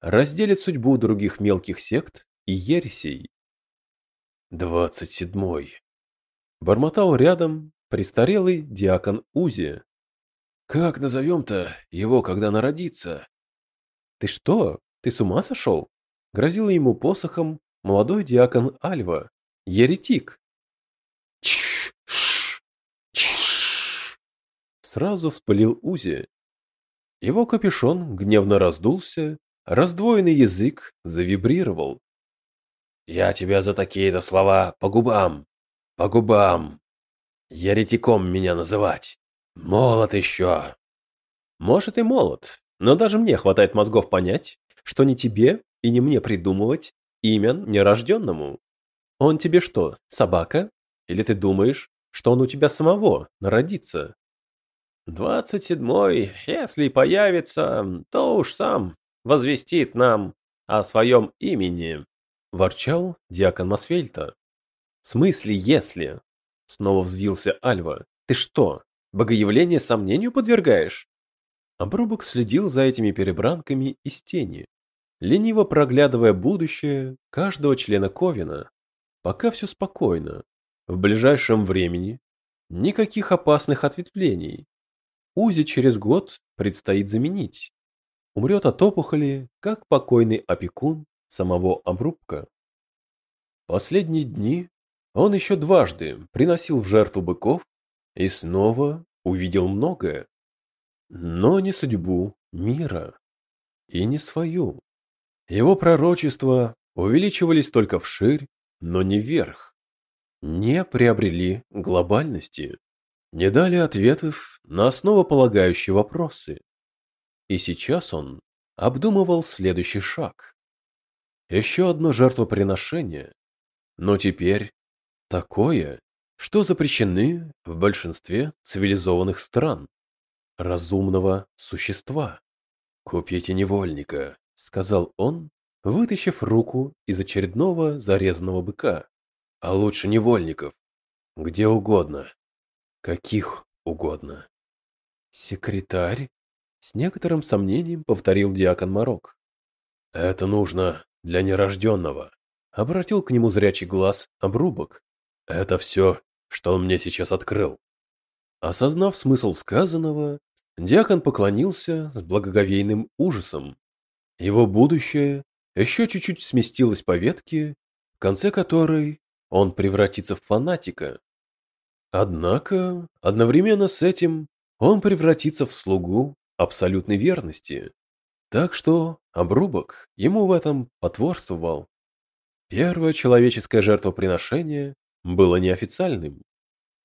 Разделит судьбу других мелких сект и ересей. Двадцать седьмой. Бормотал рядом престарелый диакон Узи. Как назовем-то его, когда народится? Ты что? Ты с ума сошел? Грозил ему посохом молодой диакон Альва. Еретик. Сразу вспылил Узи. Его капюшон гневно раздулся, раздвоенный язык завибрировал. «Я тебя за такие-то слова по губам, по губам. Еретиком меня называть. Молод еще». «Может и молод, но даже мне хватает мозгов понять, что не тебе и не мне придумывать имя нерожденному. Он тебе что, собака? Или ты думаешь, что он у тебя самого народится?» Двадцать седьмой, если появится, то уж сам возвестит нам о своем имени, — ворчал диакон Масфельта. — В смысле, если? — снова взвился Альва. — Ты что, богоявление сомнению подвергаешь? Обрубок следил за этими перебранками из тени, лениво проглядывая будущее каждого члена Ковина. Пока все спокойно. В ближайшем времени никаких опасных ответвлений. Узи через год предстоит заменить. Умрет от опухоли, как покойный опекун самого обрубка. Последние дни он еще дважды приносил в жертву быков и снова увидел многое. Но не судьбу мира и не свою. Его пророчества увеличивались только вширь, но не вверх. Не приобрели глобальности не дали ответов на основополагающие вопросы. И сейчас он обдумывал следующий шаг. Еще одно жертвоприношение, но теперь такое, что запрещены в большинстве цивилизованных стран. Разумного существа. «Купите невольника», — сказал он, вытащив руку из очередного зарезанного быка. «А лучше невольников. Где угодно, Каких угодно. Секретарь? С некоторым сомнением повторил диакон Марок. Это нужно для нерожденного. Обратил к нему зрячий глаз обрубок. Это все, что он мне сейчас открыл. Осознав смысл сказанного, диакон поклонился с благоговейным ужасом. Его будущее еще чуть-чуть сместилось по ветке, в конце которой он превратится в фанатика, Однако, одновременно с этим он превратится в слугу абсолютной верности. Так что обрубок ему в этом потворствовал. Первое человеческое жертвоприношение было неофициальным.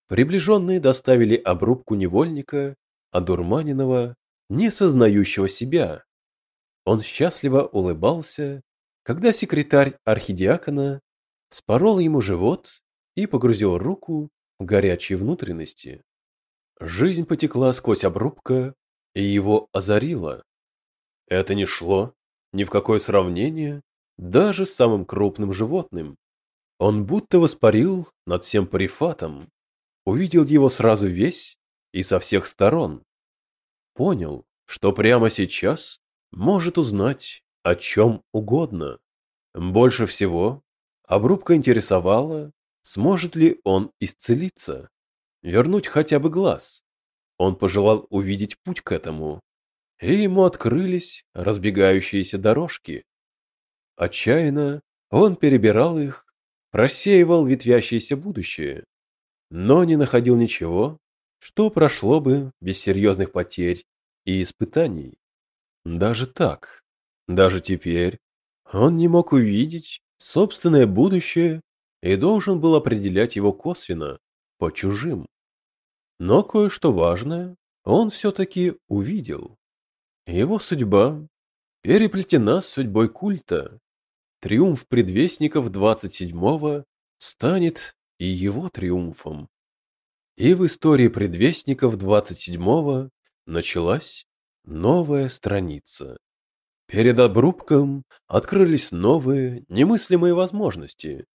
Приближенные доставили обрубку невольника, одурманенного, не сознающего себя. Он счастливо улыбался, когда секретарь архидиакона спорол ему живот и погрузил руку горячие внутренности. Жизнь потекла сквозь обрубка и его озарила. Это не шло ни в какое сравнение даже с самым крупным животным. Он будто воспарил над всем парифатом, увидел его сразу весь и со всех сторон. Понял, что прямо сейчас может узнать о чем угодно. Больше всего обрубка интересовала Сможет ли он исцелиться? Вернуть хотя бы глаз? Он пожелал увидеть путь к этому, и ему открылись разбегающиеся дорожки. Отчаянно он перебирал их, просеивал ветвящееся будущее, но не находил ничего, что прошло бы без серьезных потерь и испытаний. Даже так, даже теперь он не мог увидеть собственное будущее и должен был определять его косвенно, по чужим. Но кое-что важное он все-таки увидел. Его судьба переплетена с судьбой культа. Триумф предвестников 27-го станет и его триумфом. И в истории предвестников 27-го началась новая страница. Перед обрубком открылись новые, немыслимые возможности.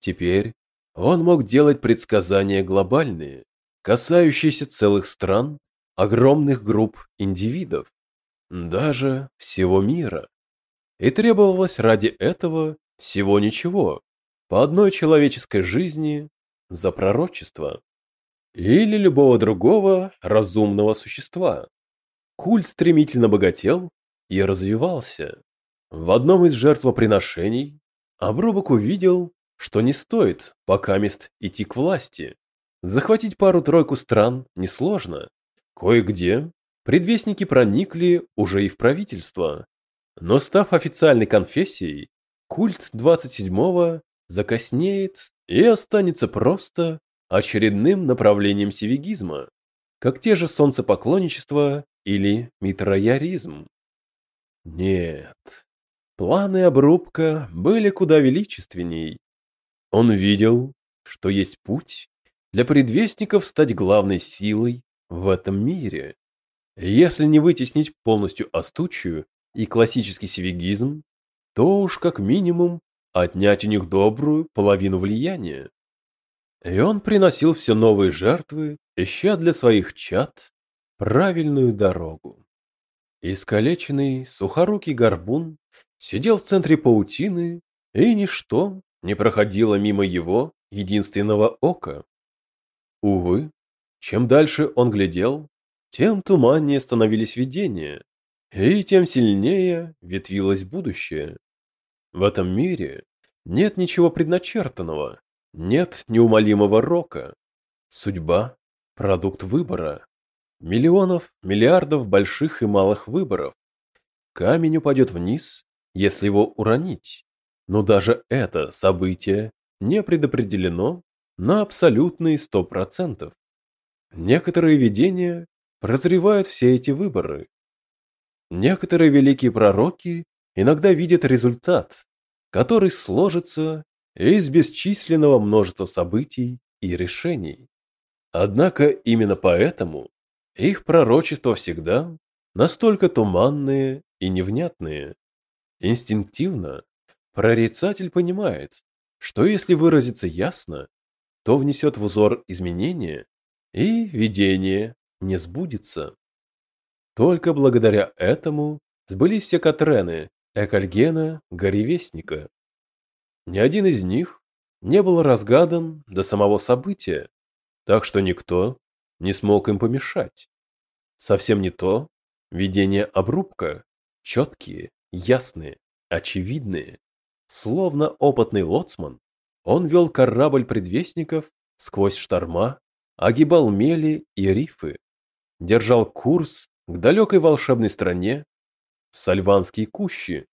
Теперь он мог делать предсказания глобальные, касающиеся целых стран, огромных групп индивидов, даже всего мира. И требовалось ради этого всего ничего, по одной человеческой жизни за пророчество или любого другого разумного существа. Культ стремительно богател и развивался. В одном из жертвоприношений Обрубок увидел что не стоит пока мест идти к власти. Захватить пару-тройку стран несложно. Кое-где предвестники проникли уже и в правительство. Но став официальной конфессией, культ 27-го закоснеет и останется просто очередным направлением сивигизма, как те же солнцепоклонничество или митрояризм. Нет, планы обрубка были куда величественней. Он видел, что есть путь для предвестников стать главной силой в этом мире. Если не вытеснить полностью остучью и классический сивигизм, то уж как минимум отнять у них добрую половину влияния. И он приносил все новые жертвы, ища для своих чад правильную дорогу. Искалеченный сухорукий горбун сидел в центре паутины, и ничто не проходило мимо его единственного ока. Увы, чем дальше он глядел, тем туманнее становились видения, и тем сильнее ветвилось будущее. В этом мире нет ничего предначертанного, нет неумолимого рока. Судьба – продукт выбора. Миллионов, миллиардов больших и малых выборов. Камень упадет вниз, если его уронить. Но даже это событие не предопределено на абсолютные сто процентов. Некоторые видения прозревают все эти выборы. Некоторые великие пророки иногда видят результат, который сложится из бесчисленного множества событий и решений. Однако именно поэтому их пророчества всегда настолько туманные и невнятные. Инстинктивно прорицатель понимает, что если выразиться ясно, то внесет в узор изменения, и видение не сбудется. Только благодаря этому сбылись все Катрены, Экальгена, Горевестника. Ни один из них не был разгадан до самого события, так что никто не смог им помешать. Совсем не то видение обрубка, четкие, ясные, очевидные. Словно опытный лоцман, он вел корабль предвестников сквозь шторма, огибал мели и рифы, держал курс к далекой волшебной стране, в Сальванские кущи.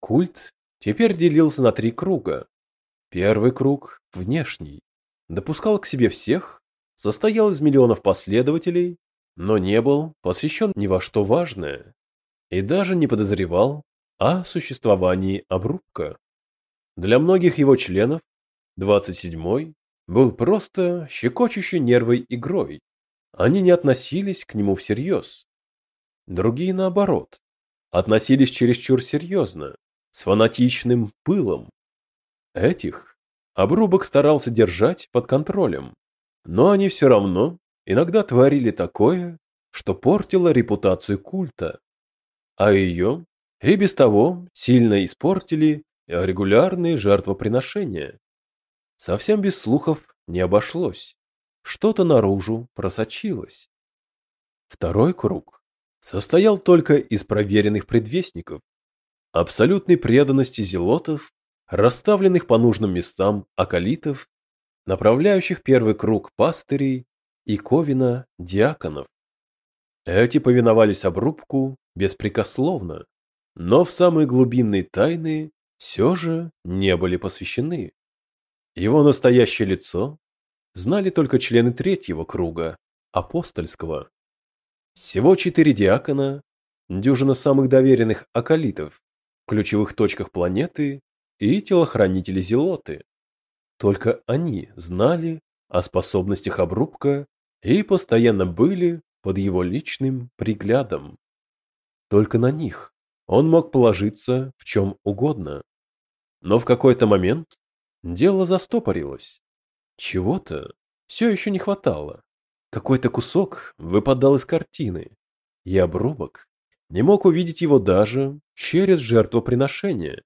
Культ теперь делился на три круга. Первый круг, внешний, допускал к себе всех, состоял из миллионов последователей, но не был посвящен ни во что важное и даже не подозревал о существовании обрубка. Для многих его членов 27-й был просто щекочущей нервой игрой. Они не относились к нему всерьез. Другие, наоборот, относились чересчур серьезно, с фанатичным пылом. Этих обрубок старался держать под контролем, но они все равно иногда творили такое, что портило репутацию культа. А ее и без того сильно испортили регулярные жертвоприношения. Совсем без слухов не обошлось. Что-то наружу просочилось. Второй круг состоял только из проверенных предвестников, абсолютной преданности зелотов, расставленных по нужным местам акалитов, направляющих первый круг пастырей и ковина диаконов. Эти повиновались обрубку беспрекословно, но в самые глубинные тайны все же не были посвящены. Его настоящее лицо знали только члены третьего круга, апостольского. Всего четыре диакона, дюжина самых доверенных акалитов, в ключевых точках планеты и телохранители Зелоты. Только они знали о способностях обрубка и постоянно были под его личным приглядом. Только на них он мог положиться в чем угодно. Но в какой-то момент дело застопорилось. Чего-то все еще не хватало. Какой-то кусок выпадал из картины, и обрубок не мог увидеть его даже через жертвоприношение.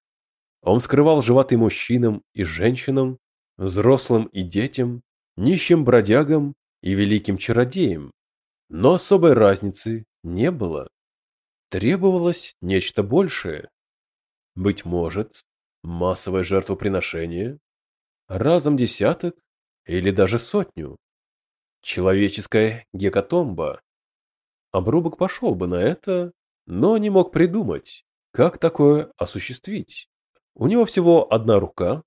Он скрывал животы мужчинам и женщинам, взрослым и детям, нищим бродягам и великим чародеям. Но особой разницы не было. Требовалось нечто большее. Быть может, массовое жертвоприношение, разом десяток или даже сотню. Человеческая гекатомба. Обрубок пошел бы на это, но не мог придумать, как такое осуществить. У него всего одна рука,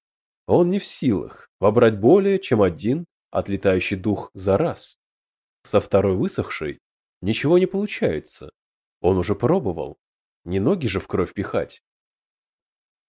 он не в силах вобрать более, чем один отлетающий дух за раз. Со второй высохшей ничего не получается. Он уже пробовал. Не ноги же в кровь пихать.